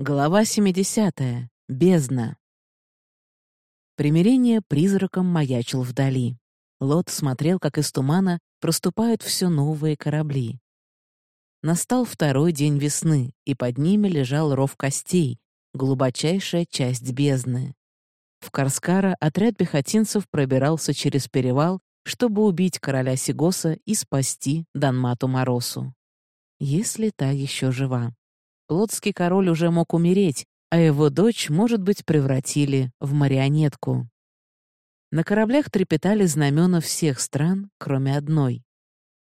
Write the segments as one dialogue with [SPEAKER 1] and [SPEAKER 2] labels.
[SPEAKER 1] Глава 70. Бездна. Примирение призраком маячил вдали. Лот смотрел, как из тумана проступают все новые корабли. Настал второй день весны, и под ними лежал ров костей, глубочайшая часть бездны. В Карскара отряд пехотинцев пробирался через перевал, чтобы убить короля Сигоса и спасти Данмату Моросу. Если та еще жива. Плотский король уже мог умереть, а его дочь, может быть, превратили в марионетку. На кораблях трепетали знамена всех стран, кроме одной.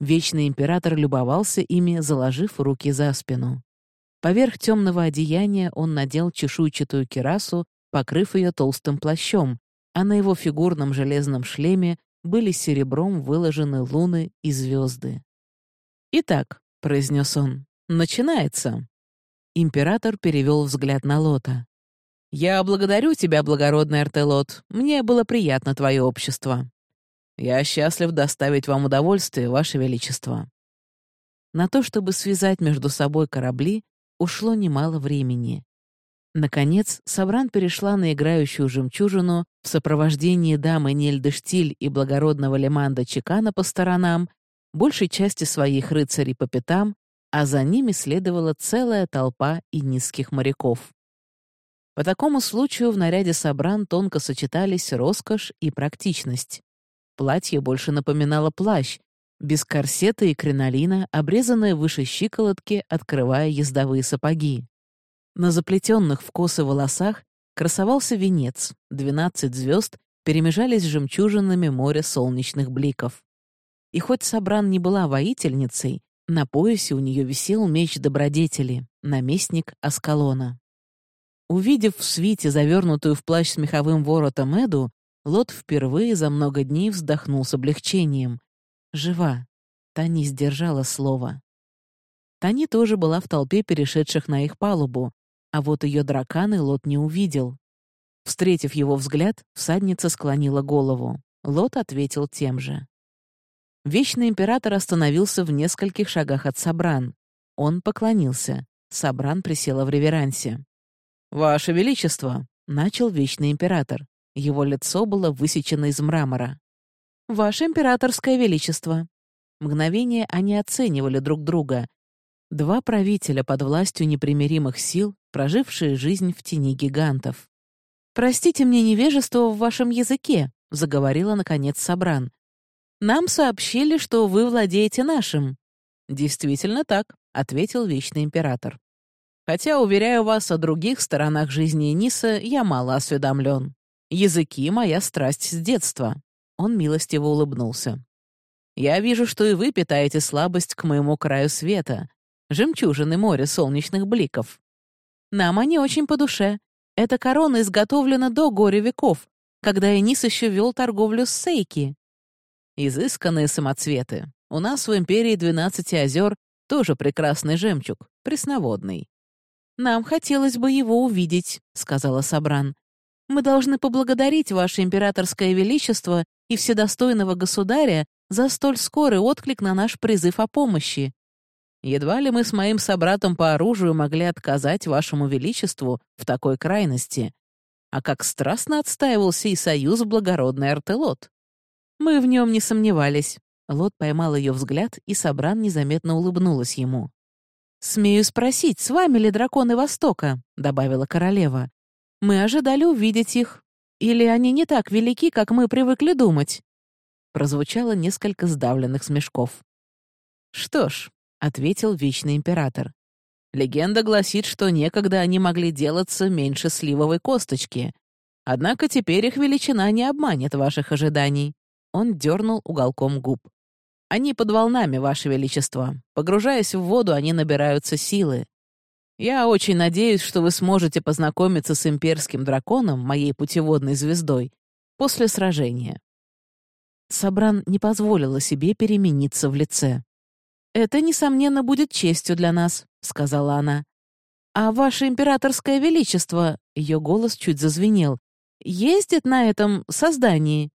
[SPEAKER 1] Вечный император любовался ими, заложив руки за спину. Поверх темного одеяния он надел чешуйчатую кирасу, покрыв ее толстым плащом, а на его фигурном железном шлеме были серебром выложены луны и звезды. «Итак», — произнес он, — «начинается». Император перевел взгляд на Лота. «Я благодарю тебя, благородный Артелот. Мне было приятно твое общество. Я счастлив доставить вам удовольствие, ваше величество». На то, чтобы связать между собой корабли, ушло немало времени. Наконец, Сабран перешла на играющую жемчужину в сопровождении дамы Нельды Штиль и благородного Леманда Чекана по сторонам, большей части своих рыцарей по пятам а за ними следовала целая толпа и низких моряков. По такому случаю в наряде Сабран тонко сочетались роскошь и практичность. Платье больше напоминало плащ, без корсета и кринолина, обрезанное выше щиколотки, открывая ездовые сапоги. На заплетенных в косы волосах красовался венец, двенадцать звезд перемежались с жемчужинами моря солнечных бликов. И хоть Сабран не была воительницей, на поясе у нее висел меч добродетели, наместник Аскалона. Увидев в свите завернутую в плащ с меховым воротом Эду, Лот впервые за много дней вздохнул с облегчением. Жива. Тани сдержала слово. Тани тоже была в толпе перешедших на их палубу, а вот ее драканы Лот не увидел. Встретив его взгляд, всадница склонила голову. Лот ответил тем же. Вечный император остановился в нескольких шагах от Сабран. Он поклонился. Сабран присела в реверансе. «Ваше Величество!» — начал Вечный император. Его лицо было высечено из мрамора. «Ваше императорское величество!» Мгновение они оценивали друг друга. Два правителя под властью непримиримых сил, прожившие жизнь в тени гигантов. «Простите мне невежество в вашем языке», — заговорила, наконец, Сабран. Нам сообщили, что вы владеете нашим». «Действительно так», — ответил Вечный Император. «Хотя, уверяю вас, о других сторонах жизни Эниса я мало осведомлен. Языки — моя страсть с детства». Он милостиво улыбнулся. «Я вижу, что и вы питаете слабость к моему краю света, жемчужины моря солнечных бликов. Нам они очень по душе. Эта корона изготовлена до горя веков, когда Энис еще вел торговлю с Сейки. Изысканные самоцветы. У нас в империи двенадцати озер тоже прекрасный жемчуг, пресноводный. «Нам хотелось бы его увидеть», — сказала Сабран. «Мы должны поблагодарить Ваше Императорское Величество и Вседостойного Государя за столь скорый отклик на наш призыв о помощи. Едва ли мы с моим собратом по оружию могли отказать Вашему Величеству в такой крайности. А как страстно отстаивал сей союз благородный Артелот. Мы в нем не сомневались. Лот поймал ее взгляд, и Сабран незаметно улыбнулась ему. «Смею спросить, с вами ли драконы Востока?» — добавила королева. «Мы ожидали увидеть их. Или они не так велики, как мы привыкли думать?» Прозвучало несколько сдавленных смешков. «Что ж», — ответил Вечный Император, «легенда гласит, что некогда они могли делаться меньше сливовой косточки. Однако теперь их величина не обманет ваших ожиданий. Он дернул уголком губ. «Они под волнами, Ваше Величество. Погружаясь в воду, они набираются силы. Я очень надеюсь, что вы сможете познакомиться с имперским драконом, моей путеводной звездой, после сражения». Сабран не позволила себе перемениться в лице. «Это, несомненно, будет честью для нас», — сказала она. «А ваше императорское величество», — ее голос чуть зазвенел, «ездит на этом создании?»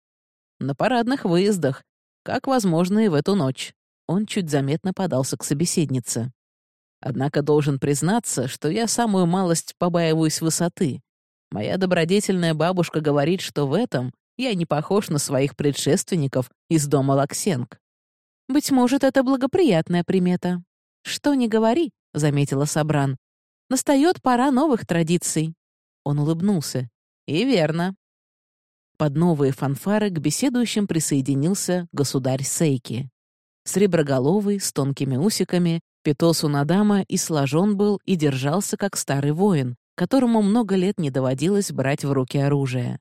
[SPEAKER 1] На парадных выездах, как возможно и в эту ночь. Он чуть заметно подался к собеседнице. Однако должен признаться, что я самую малость побаиваюсь высоты. Моя добродетельная бабушка говорит, что в этом я не похож на своих предшественников из дома Лаксенг. Быть может, это благоприятная примета. Что не говори, — заметила Сабран. Настает пора новых традиций. Он улыбнулся. И верно. Под новые фанфары к беседующим присоединился государь Сейки. Среброголовый, с тонкими усиками, Питосу Надама и сложен был, и держался, как старый воин, которому много лет не доводилось брать в руки оружие.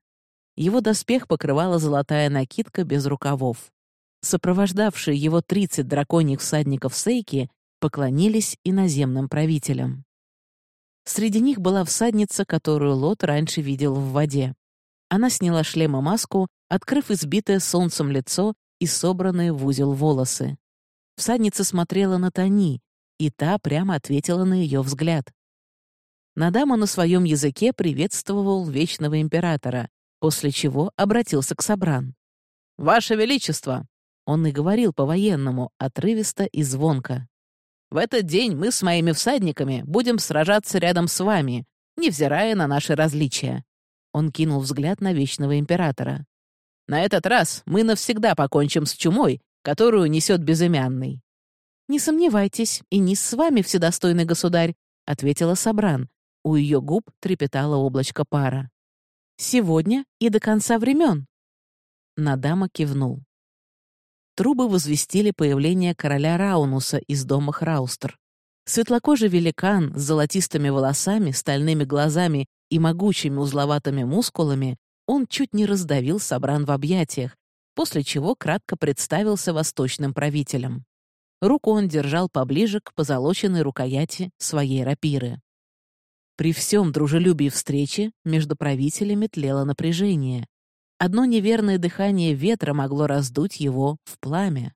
[SPEAKER 1] Его доспех покрывала золотая накидка без рукавов. Сопровождавшие его 30 драконьих всадников Сейки поклонились иноземным правителям. Среди них была всадница, которую Лот раньше видел в воде. Она сняла шлем и маску, открыв избитое солнцем лицо и собранные в узел волосы. Всадница смотрела на Тони, и та прямо ответила на ее взгляд. Надама на своем языке приветствовал Вечного Императора, после чего обратился к Сабран. «Ваше Величество!» Он и говорил по-военному, отрывисто и звонко. «В этот день мы с моими всадниками будем сражаться рядом с вами, невзирая на наши различия». Он кинул взгляд на Вечного Императора. «На этот раз мы навсегда покончим с чумой, которую несет безымянный. «Не сомневайтесь, и не с вами, вседостойный государь», — ответила Сабран. У ее губ трепетало облачко пара. «Сегодня и до конца времен». Надама кивнул. Трубы возвестили появление короля Раунуса из дома Храустер. Светлокожий великан с золотистыми волосами, стальными глазами и могучими узловатыми мускулами, он чуть не раздавил Сабран в объятиях, после чего кратко представился восточным правителем. Руку он держал поближе к позолоченной рукояти своей рапиры. При всем дружелюбии встречи между правителями тлело напряжение. Одно неверное дыхание ветра могло раздуть его в пламя.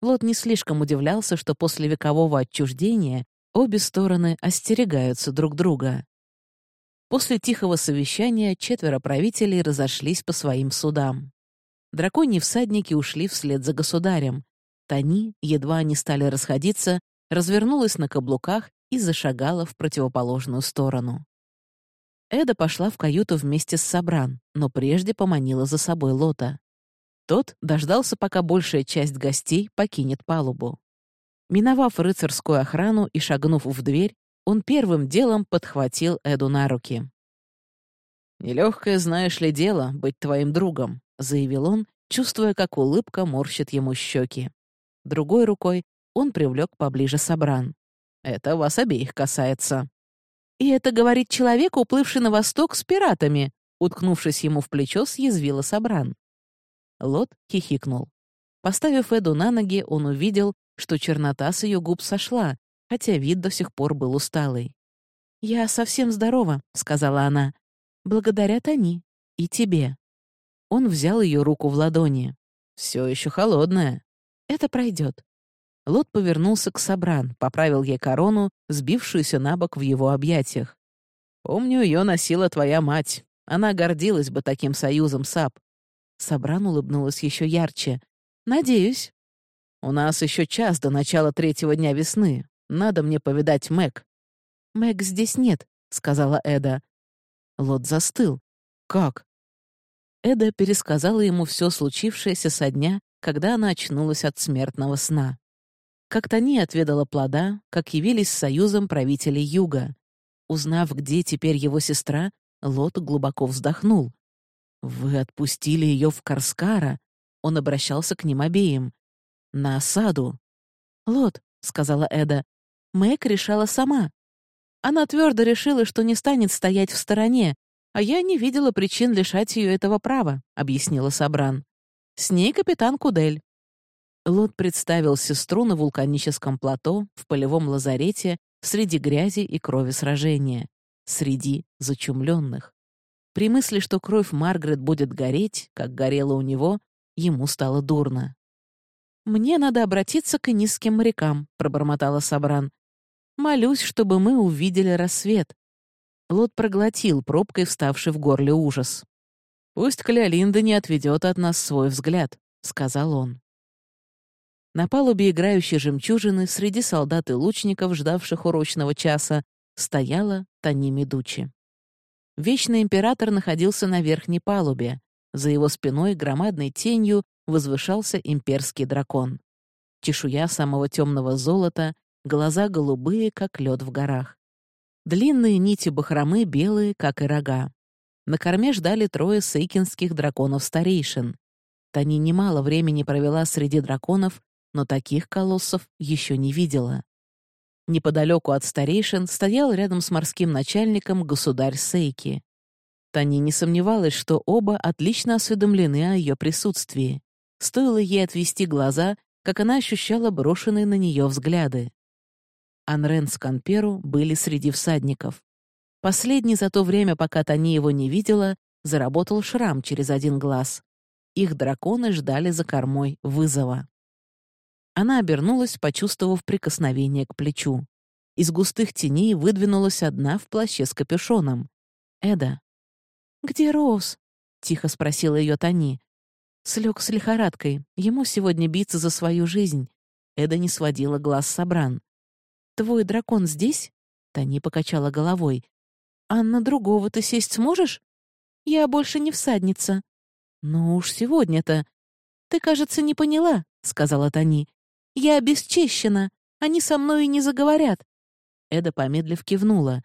[SPEAKER 1] Лот не слишком удивлялся, что после векового отчуждения обе стороны остерегаются друг друга. После тихого совещания четверо правителей разошлись по своим судам. Драконьи всадники ушли вслед за государем, Тони, едва они стали расходиться, развернулась на каблуках и зашагала в противоположную сторону. Эда пошла в каюту вместе с Сабран, но прежде поманила за собой Лота. Тот дождался, пока большая часть гостей покинет палубу. Миновав рыцарскую охрану и шагнув в дверь, он первым делом подхватил Эду на руки. «Нелегкое, знаешь ли, дело быть твоим другом», — заявил он, чувствуя, как улыбка морщит ему щеки. Другой рукой он привлек поближе Сабран. «Это вас обеих касается». «И это говорит человек, уплывший на восток с пиратами», уткнувшись ему в плечо, съязвила Сабран. Лот хихикнул. Поставив Эду на ноги, он увидел, что чернота с ее губ сошла, хотя вид до сих пор был усталый. «Я совсем здорова», — сказала она. «Благодаря Тони. И тебе». Он взял ее руку в ладони. Все еще холодная. Это пройдет. Лот повернулся к Сабран, поправил ей корону, сбившуюся на бок в его объятиях. «Помню, ее носила твоя мать. Она гордилась бы таким союзом, Саб». Сабран улыбнулась еще ярче. «Надеюсь. У нас еще час до начала третьего дня весны. Надо мне повидать Мэг». «Мэг здесь нет», — сказала Эда. Лот застыл. «Как?» Эда пересказала ему все случившееся со дня, когда она очнулась от смертного сна. Как Тони отведала плода, как явились союзом правителей Юга. Узнав, где теперь его сестра, Лот глубоко вздохнул. «Вы отпустили ее в Карскара?» Он обращался к ним обеим. «На осаду». «Лот», — сказала Эда, — «Мэг решала сама. Она твердо решила, что не станет стоять в стороне, а я не видела причин лишать ее этого права», — объяснила Сабран. С ней капитан Кудель. Лот представил сестру на вулканическом плато, в полевом лазарете, среди грязи и крови сражения, среди зачумленных. При мысли, что кровь Маргарет будет гореть, как горела у него, ему стало дурно. «Мне надо обратиться к низким морякам», — пробормотала Сабран. «Молюсь, чтобы мы увидели рассвет». Лот проглотил пробкой вставший в горле ужас. «Пусть Клеолинда не отведет от нас свой взгляд», — сказал он. На палубе играющей жемчужины среди солдат и лучников, ждавших урочного часа, стояла Тани Медучи. Вечный император находился на верхней палубе. За его спиной громадной тенью возвышался имперский дракон. Чешуя самого темного золота, глаза голубые, как лед в горах. Длинные нити бахромы белые, как и рога. На корме ждали трое сейкинских драконов-старейшин. Тани немало времени провела среди драконов, но таких колоссов еще не видела. Неподалеку от старейшин стоял рядом с морским начальником государь Сейки. Тани не сомневалась, что оба отлично осведомлены о ее присутствии. Стоило ей отвести глаза, как она ощущала брошенные на нее взгляды. Анрен с были среди всадников. Последний за то время, пока Тани его не видела, заработал шрам через один глаз. Их драконы ждали за кормой вызова. Она обернулась, почувствовав прикосновение к плечу. Из густых теней выдвинулась одна в плаще с капюшоном. Эда. «Где Роуз?» — тихо спросила ее Тони. Слег с лихорадкой. Ему сегодня биться за свою жизнь. Эда не сводила глаз с Абран. «Твой дракон здесь?» Тони покачала головой. «А на другого ты сесть сможешь?» «Я больше не всадница». «Ну уж сегодня-то». «Ты, кажется, не поняла», — сказала Тони. Я обесчещена. Они со мной и не заговорят». Эда, помедлив, кивнула.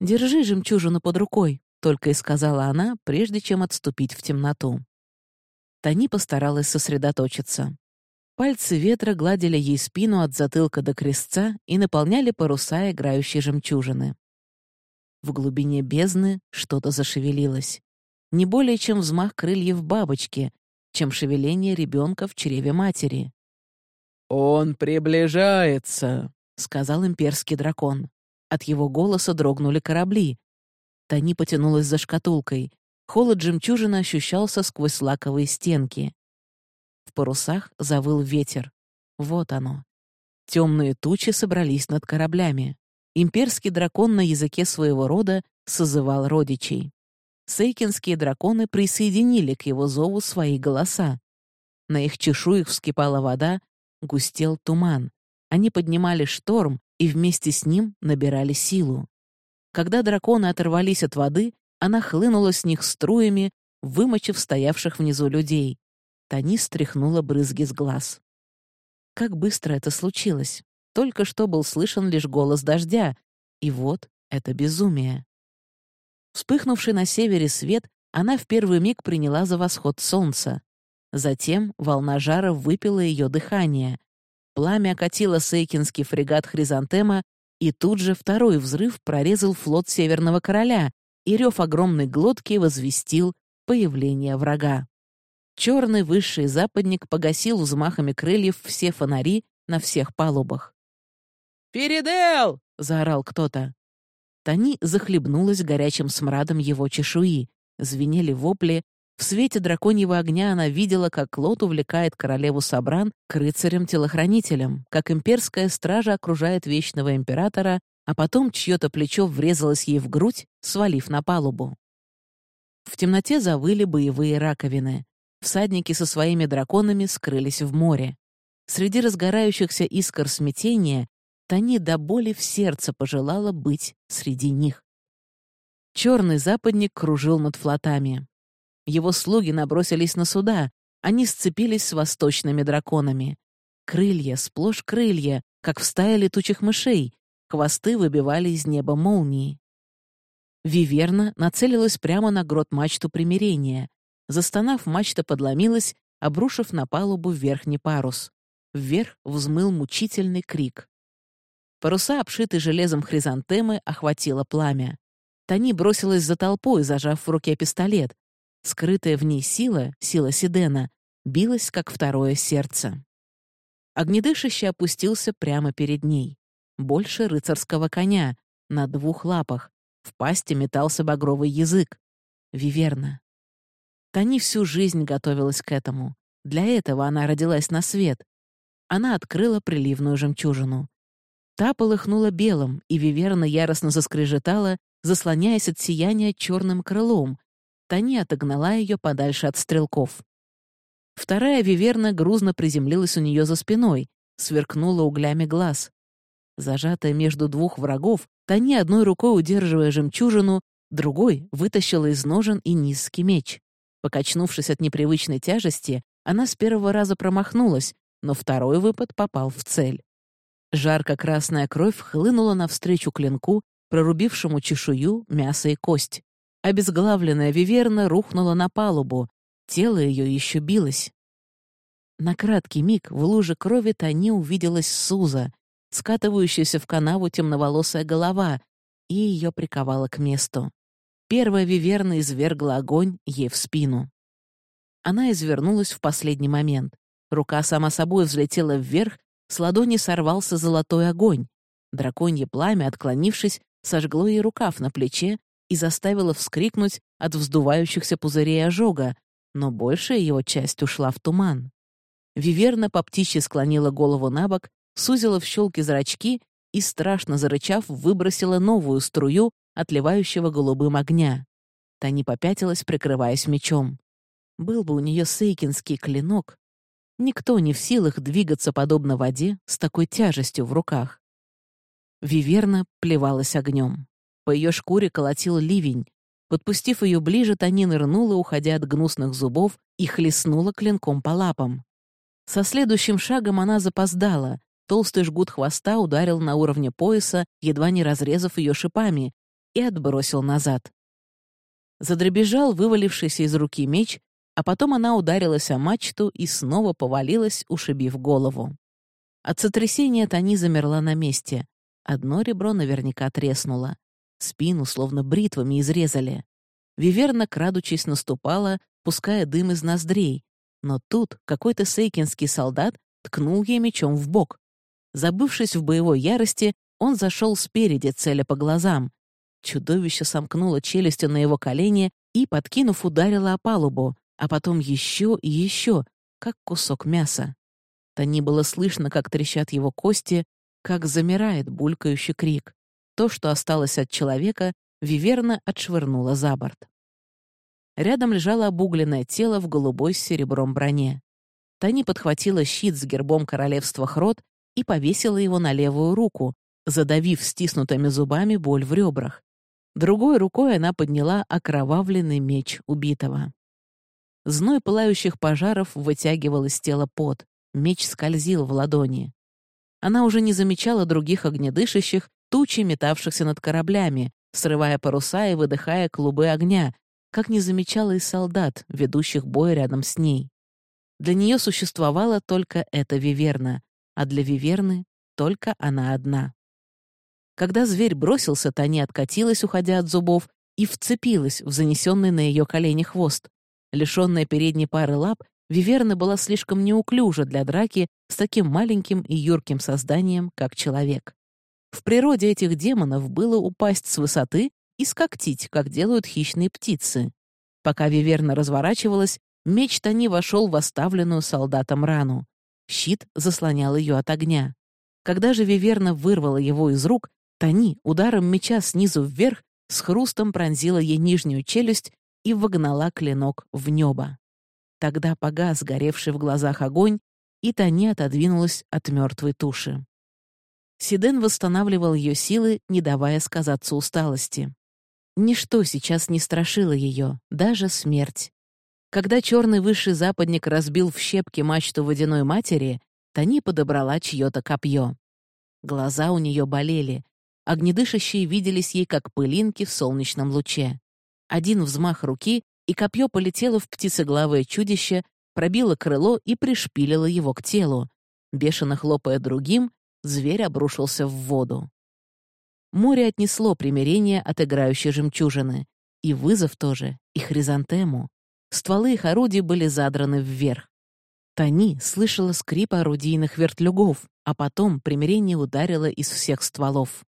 [SPEAKER 1] «Держи жемчужину под рукой», — только и сказала она, прежде чем отступить в темноту. Тани постаралась сосредоточиться. Пальцы ветра гладили ей спину от затылка до крестца и наполняли паруса играющей жемчужины. В глубине бездны что-то зашевелилось. Не более чем взмах крыльев бабочки, чем шевеление ребенка в чреве матери.
[SPEAKER 2] «Он приближается», —
[SPEAKER 1] сказал имперский дракон. От его голоса дрогнули корабли. Тани потянулась за шкатулкой. Холод жемчужины ощущался сквозь лаковые стенки. В парусах завыл ветер. Вот оно. Темные тучи собрались над кораблями. Имперский дракон на языке своего рода созывал родичей. Сейкинские драконы присоединили к его зову свои голоса. На их чешуях вскипала вода, густел туман. Они поднимали шторм и вместе с ним набирали силу. Когда драконы оторвались от воды, она хлынула с них струями, вымочив стоявших внизу людей. Тани стряхнула брызги с глаз. Как быстро это случилось. Только что был слышен лишь голос дождя. И вот это безумие. Вспыхнувший на севере свет, она в первый миг приняла за восход солнца. Затем волна жара выпила ее дыхание. Пламя окатило сейкинский фрегат «Хризантема», и тут же второй взрыв прорезал флот Северного Короля, и рев огромной глотки возвестил появление врага. Черный высший западник погасил взмахами крыльев все фонари на всех палубах.
[SPEAKER 2] «Передел!» — заорал кто-то.
[SPEAKER 1] Тани захлебнулась горячим смрадом его чешуи. Звенели вопли, в свете драконьего огня она видела, как Клод увлекает королеву Сабран к рыцарям-телохранителям, как имперская стража окружает вечного императора, а потом чье-то плечо врезалось ей в грудь, свалив на палубу. В темноте завыли боевые раковины. Всадники со своими драконами скрылись в море. Среди разгорающихся искр смятения Тани до боли в сердце пожелала быть среди них. Черный западник кружил над флотами. Его слуги набросились на суда, они сцепились с восточными драконами. Крылья, сплошь крылья, как в стае летучих мышей, хвосты выбивали из неба молнии. Виверна нацелилась прямо на грот мачту примирения. Застонав, мачта подломилась, обрушив на палубу верхний парус. Вверх взмыл мучительный крик. Паруса, обшитые железом хризантемы, охватило пламя. Тани бросилась за толпой, зажав в руке пистолет. Скрытая в ней сила, сила Сидена, билась, как второе сердце. Огнедышащий опустился прямо перед ней. Больше рыцарского коня, на двух лапах. В пасти метался багровый язык. Виверна. Тани всю жизнь готовилась к этому. Для этого она родилась на свет. Она открыла приливную жемчужину. Та полыхнула белым, и Виверна яростно заскрежетала, заслоняясь от сияния черным крылом, Тани отогнала ее подальше от стрелков. Вторая виверна грузно приземлилась у нее за спиной, сверкнула углями глаз. Зажатая между двух врагов, Тани одной рукой удерживая жемчужину, другой вытащила из ножен и низкий меч. Покачнувшись от непривычной тяжести, она с первого раза промахнулась, но второй выпад попал в цель. Жарко-красная кровь хлынула навстречу клинку, прорубившему чешую, мясо и кость. Обезглавленная виверна рухнула на палубу, тело ее еще билось. На краткий миг в луже крови Тани увиделась Суза, скатывающаяся в канаву темноволосая голова, и ее приковала к месту. Первая виверна извергла огонь ей в спину. Она извернулась в последний момент. Рука сама собой взлетела вверх, с ладони сорвался золотой огонь. Драконье пламя, отклонившись, сожгло ей рукав на плече и заставило вскрикнуть от вздувающихся пузырей ожога, но большая его часть ушла в туман. Виверна по птичьи склонила голову на бок, сузила в щелки зрачки и, страшно зарычав, выбросила новую струю, отливающего голубым огня. Та не попятилась, прикрываясь мечом. Был бы у нее сейкинский клинок. Никто не в силах двигаться подобно воде с такой тяжестью в руках. Виверна плевалась огнем. По ее шкуре колотил ливень. Подпустив ее ближе, Тани нырнула, уходя от гнусных зубов, и хлестнула клинком по лапам. Со следующим шагом она запоздала. Толстый жгут хвоста ударил на уровне пояса, едва не разрезав ее шипами, и отбросил назад. Задребежал вывалившийся из руки меч, а потом она ударилась о мачту и снова повалилась, ушибив голову. От сотрясения Тани замерла на месте. Одно ребро наверняка треснуло. Спину словно бритвами изрезали. Виверна, крадучись, наступала, пуская дым из ноздрей. Но тут какой-то сейкинский солдат ткнул ей мечом в бок. Забывшись в боевой ярости, он зашел спереди, целя по глазам. Чудовище сомкнуло челюстью на его колени и, подкинув, ударило о палубу, а потом еще и еще, как кусок мяса. Тони было слышно, как трещат его кости, как замирает булькающий крик. То, что осталось от человека, Виверна отшвырнула за борт. Рядом лежало обугленное тело в голубой с серебром броне. Тани подхватила щит с гербом королевства Хрот и повесила его на левую руку, задавив стиснутыми зубами боль в ребрах. Другой рукой она подняла окровавленный меч убитого. Зной пылающих пожаров вытягивал из тела пот, меч скользил в ладони. Она уже не замечала других огнедышащих, тучи, метавшихся над кораблями, срывая паруса и выдыхая клубы огня, как не замечала и солдат, ведущих бой рядом с ней. Для нее существовала только эта Виверна, а для Виверны — только она одна. Когда зверь бросился, Тани откатилась, уходя от зубов, и вцепилась в занесенный на ее колени хвост. Лишенная передней пары лап, Виверна была слишком неуклюжа для драки с таким маленьким и юрким созданием, как человек. В природе этих демонов было упасть с высоты и скоктить, как делают хищные птицы. Пока Виверна разворачивалась, меч Тони вошел в оставленную солдатом рану. Щит заслонял ее от огня. Когда же Виверна вырвала его из рук, Тони ударом меча снизу вверх с хрустом пронзила ей нижнюю челюсть и вогнала клинок в небо. Тогда погас горевший в глазах огонь, и Тони отодвинулась от мертвой туши. Сиден восстанавливал ее силы, не давая сказаться усталости. Ничто сейчас не страшило ее, даже смерть. Когда черный высший западник разбил в щепки мачту водяной матери, Тони подобрала чье-то копье. Глаза у нее болели, огнедышащие виделись ей как пылинки в солнечном луче. Один взмах руки, и копье полетело в птицеглавое чудище, пробило крыло и пришпилило его к телу. Бешено хлопая другим, зверь обрушился в воду. Море отнесло примирение от играющей жемчужины. И вызов тоже, и хризантему. Стволы их орудий были задраны вверх. Тани слышала скрип орудийных вертлюгов, а потом примирение ударило из всех стволов.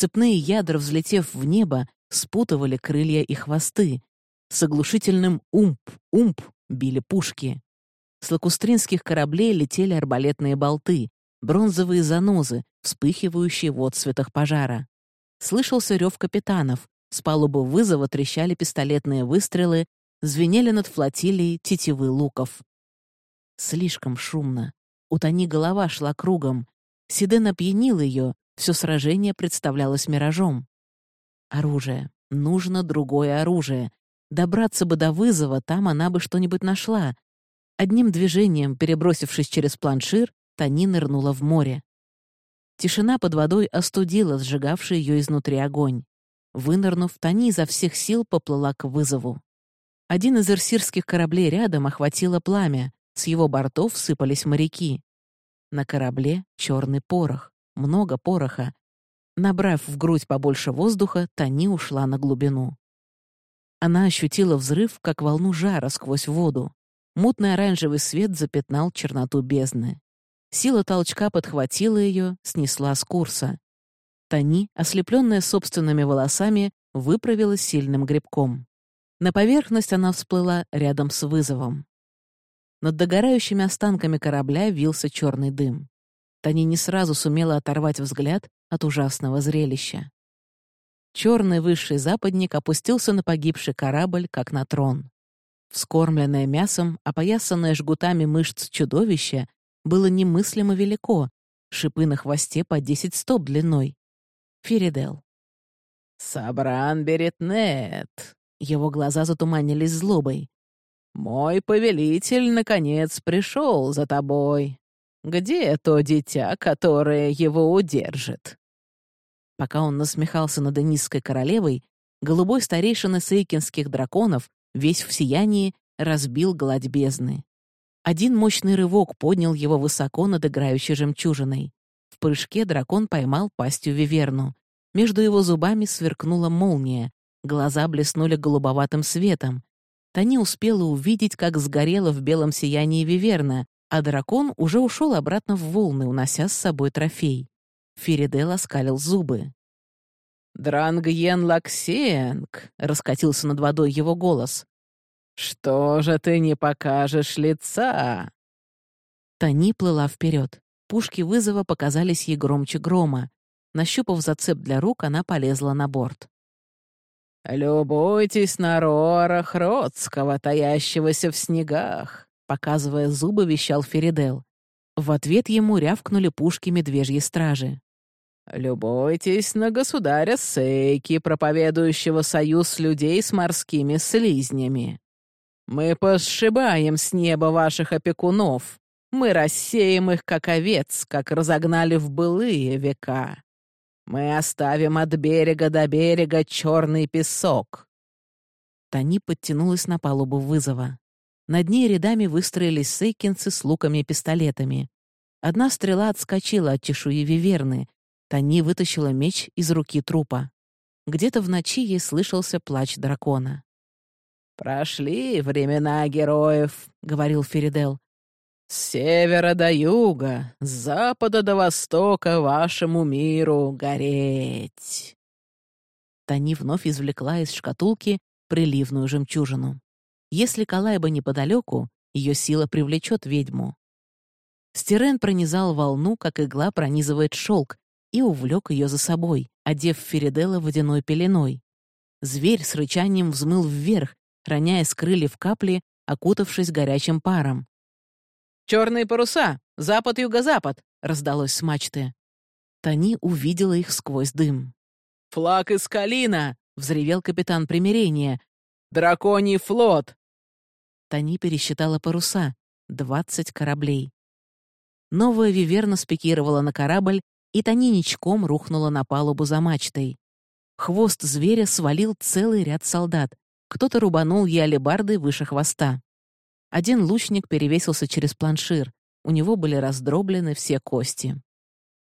[SPEAKER 1] Цепные ядра, взлетев в небо, спутывали крылья и хвосты. С оглушительным «умп-умп» били пушки. С лакустринских кораблей летели арбалетные болты, бронзовые занозы, вспыхивающие в отцветах пожара. Слышался рев капитанов, с палубы вызова трещали пистолетные выстрелы, звенели над флотилией тетивы луков. Слишком шумно. У Тани голова шла кругом. Сиден опьянил ее, все сражение представлялось миражом. Оружие. Нужно другое оружие. Добраться бы до вызова, там она бы что-нибудь нашла. Одним движением, перебросившись через планшир, Тани нырнула в море. Тишина под водой остудила сжигавший ее изнутри огонь. Вынырнув, Тани изо всех сил поплыла к вызову. Один из эрсирских кораблей рядом охватило пламя, с его бортов сыпались моряки. На корабле черный порох, много пороха. Набрав в грудь побольше воздуха, Тани ушла на глубину. Она ощутила взрыв, как волну жара сквозь воду. Мутный оранжевый свет запятнал черноту бездны. Сила толчка подхватила ее, снесла с курса. Тани, ослепленная собственными волосами, выправилась сильным грибком. На поверхность она всплыла рядом с вызовом. Над догорающими останками корабля вился черный дым. Тани не сразу сумела оторвать взгляд от ужасного зрелища. Черный высший западник опустился на погибший корабль, как на трон. Вскормленное мясом, опоясанное жгутами мышц чудовище было немыслимо велико, шипы на хвосте по десять стоп длиной. Феридел.
[SPEAKER 2] «Сабран Беретнет!»
[SPEAKER 1] Его глаза затуманились злобой.
[SPEAKER 2] «Мой повелитель, наконец, пришел за тобой. Где то дитя, которое его удержит?»
[SPEAKER 1] Пока он насмехался над Энисской королевой, голубой старейшина сейкинских драконов, весь в сиянии, разбил гладь бездны. Один мощный рывок поднял его высоко над играющей жемчужиной. В прыжке дракон поймал пастью виверну. Между его зубами сверкнула молния. Глаза блеснули голубоватым светом. Тани успела увидеть, как сгорела в белом сиянии виверна, а дракон уже ушел обратно в волны, унося с собой трофей. Феридел оскалил зубы.
[SPEAKER 2] «Дрангьен Лаксенг!» — раскатился над водой его голос. «Что же ты не покажешь лица?»
[SPEAKER 1] Тани плыла вперед. Пушки вызова показались ей громче грома. Нащупав зацеп для рук, она полезла на борт.
[SPEAKER 2] «Любуйтесь на Рора Хродского, таящегося в снегах»,
[SPEAKER 1] показывая зубы, вещал Феридел. В ответ ему рявкнули пушки медвежьей стражи.
[SPEAKER 2] «Любуйтесь на государя Сейки, проповедующего союз людей с морскими слизнями. Мы посшибаем с неба ваших опекунов. Мы рассеем их, как овец, как разогнали в былые века. Мы оставим от берега до берега черный песок».
[SPEAKER 1] Тани подтянулась на палубу вызова. Над ней рядами выстроились сейкинцы с луками и пистолетами. Одна стрела отскочила от чешуи виверны. Тани вытащила меч из руки трупа. Где-то в ночи ей слышался плач дракона.
[SPEAKER 2] «Прошли времена героев», — говорил Феридел. «С севера до юга, с запада до востока вашему миру гореть».
[SPEAKER 1] Тани вновь извлекла из шкатулки приливную жемчужину. Если Калайба неподалеку, ее сила привлечет ведьму. Стирен пронизал волну, как игла пронизывает шелк, и увлек ее за собой, одев Феридела водяной пеленой. Зверь с рычанием взмыл вверх, роняя с крыльев капли, окутавшись горячим паром.
[SPEAKER 2] «Черные паруса! Запад-юго-запад!» — раздалось с мачты.
[SPEAKER 1] Тани увидела их сквозь дым.
[SPEAKER 2] «Флаг из Калина!» — взревел капитан примирения. «Драконий флот!»
[SPEAKER 1] Тани пересчитала паруса. Двадцать кораблей. Новая виверна спикировала на корабль, и Тани ничком рухнула на палубу за мачтой. Хвост зверя свалил целый ряд солдат. Кто-то рубанул ей алебардой выше хвоста. Один лучник перевесился через планшир. У него были раздроблены все кости.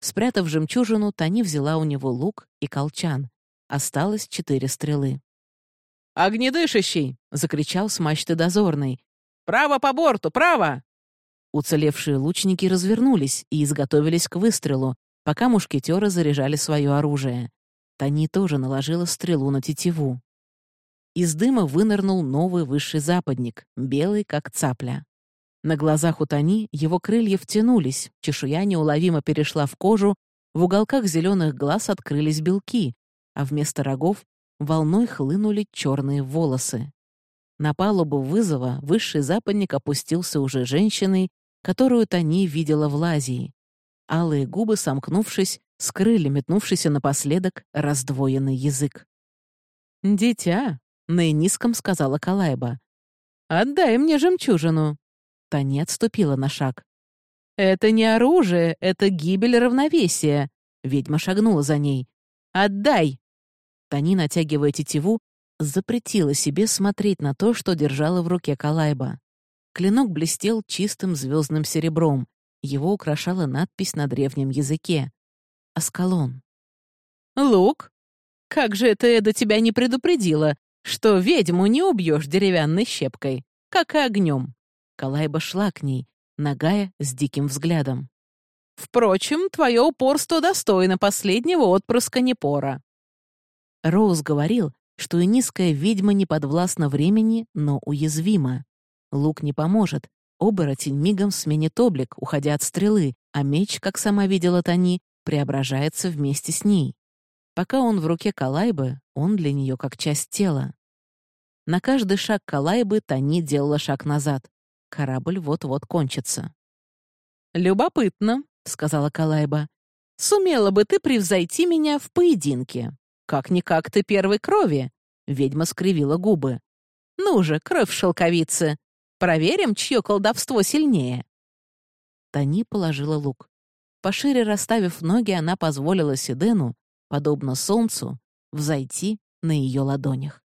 [SPEAKER 1] Спрятав жемчужину, Тани взяла у него лук и колчан. Осталось четыре стрелы.
[SPEAKER 2] «Огнедышащий!» — закричал с мачты дозорный. «Право по борту! Право!»
[SPEAKER 1] Уцелевшие лучники развернулись и изготовились к выстрелу, пока мушкетеры заряжали свое оружие. Тани тоже наложила стрелу на тетиву. Из дыма вынырнул новый высший западник, белый, как цапля. На глазах у Тони его крылья втянулись, чешуя неуловимо перешла в кожу, в уголках зеленых глаз открылись белки, а вместо рогов волной хлынули черные волосы. На палубу вызова высший западник опустился уже женщиной, которую Тани видела в Лазии. Алые губы, сомкнувшись, скрыли метнувшийся напоследок раздвоенный язык. «Дитя», — на низком сказала Калайба, — «отдай мне жемчужину». Тани отступила на шаг. «Это не оружие, это гибель равновесия», — ведьма шагнула за ней. «Отдай!» Тани, натягивая тетиву, запретила себе смотреть на то, что держала в руке Калайба. Клинок блестел чистым звездным серебром. Его украшала надпись на древнем языке. Аскалон.
[SPEAKER 2] «Лук? Как же это Эда тебя не предупредила, что ведьму не убьешь деревянной щепкой, как и огнем?»
[SPEAKER 1] Калайба шла к ней, нагая с диким взглядом.
[SPEAKER 2] «Впрочем, твое упорство достойно последнего отпрыска Непора».
[SPEAKER 1] Роуз говорил, что и низкая ведьма не подвластна времени, но уязвима. Лук не поможет. Оборотень мигом сменит облик, уходя от стрелы, а меч, как сама видела Тони, преображается вместе с ней. Пока он в руке Калайбы, он для нее как часть тела. На каждый шаг Калайбы Тони делала шаг назад. Корабль вот-вот кончится.
[SPEAKER 2] «Любопытно», — сказала Калайба. «Сумела бы ты превзойти меня в поединке. Как-никак ты первой крови». Ведьма скривила губы. «Ну же, кровь в шелковице. Проверим, чье колдовство сильнее».
[SPEAKER 1] Тани положила лук. Пошире расставив ноги, она позволила Сидену, подобно солнцу, взойти на ее ладонях.